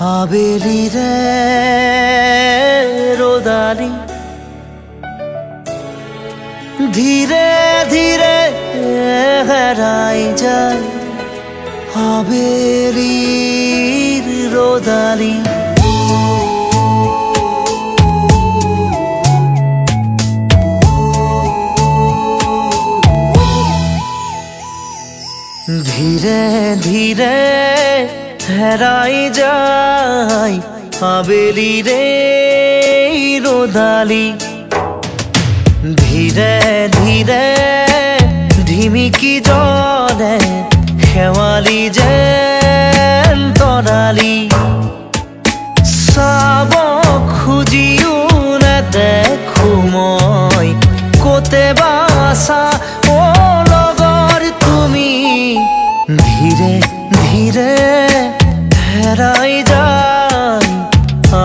আবেলি রে রোদালি। ধীরে ধীরে হেরাই যায় আবেলির রোদালি। ধীরে ধীরে হেরাই যায় আবেলি রে রোদালি। ধীরে ধীরে ঢিমিকি জলে খেৱালি যেন তৰালি চাব খুজিও নেদেখো মই, ক'তে বাছা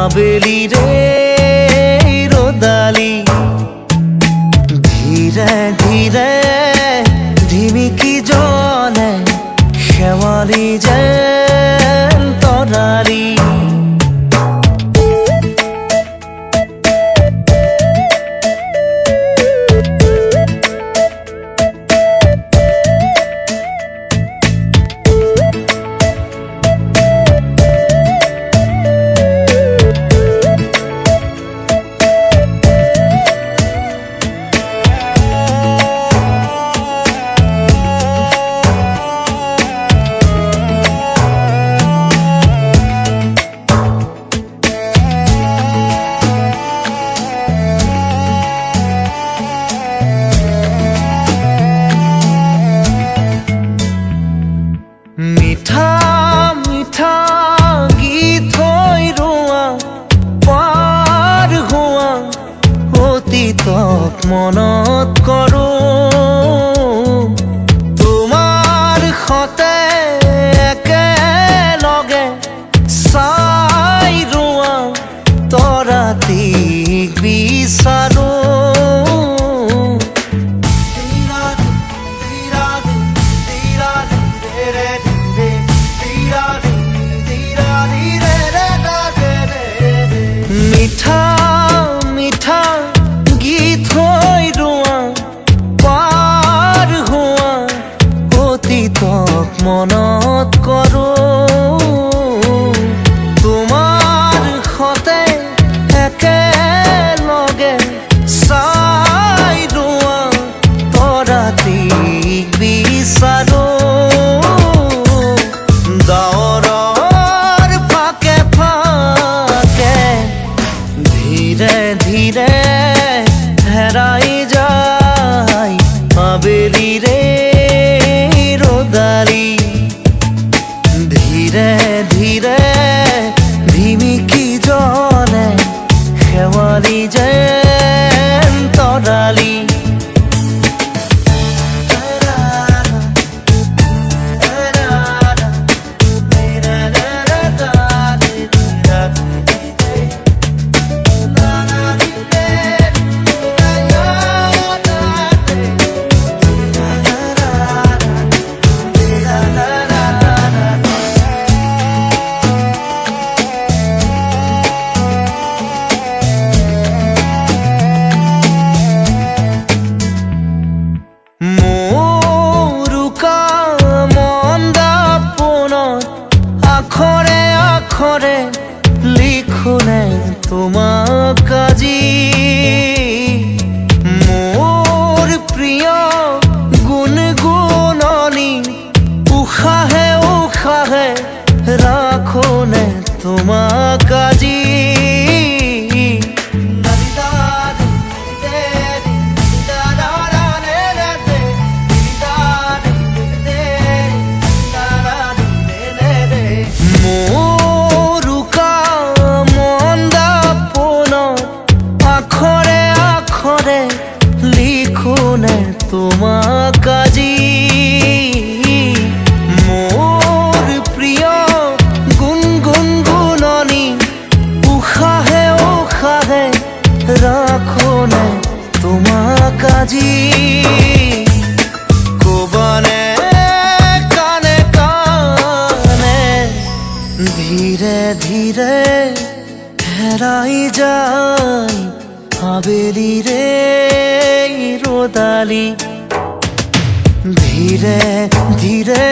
আবেলি রোদালি। ধীরে ধীরে ধীৰে ধিমিকি জলে শেৱালি যেন তৰালি অতীতক মনত কৰো। pasado. রাখো না তোমার কাজী। কোবানে, কানে কানে ধীরে ধীরে হেরাই যাই আবেলি রে রোদালি। ধীরে ধীরে,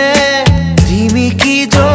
ধিমি কি জল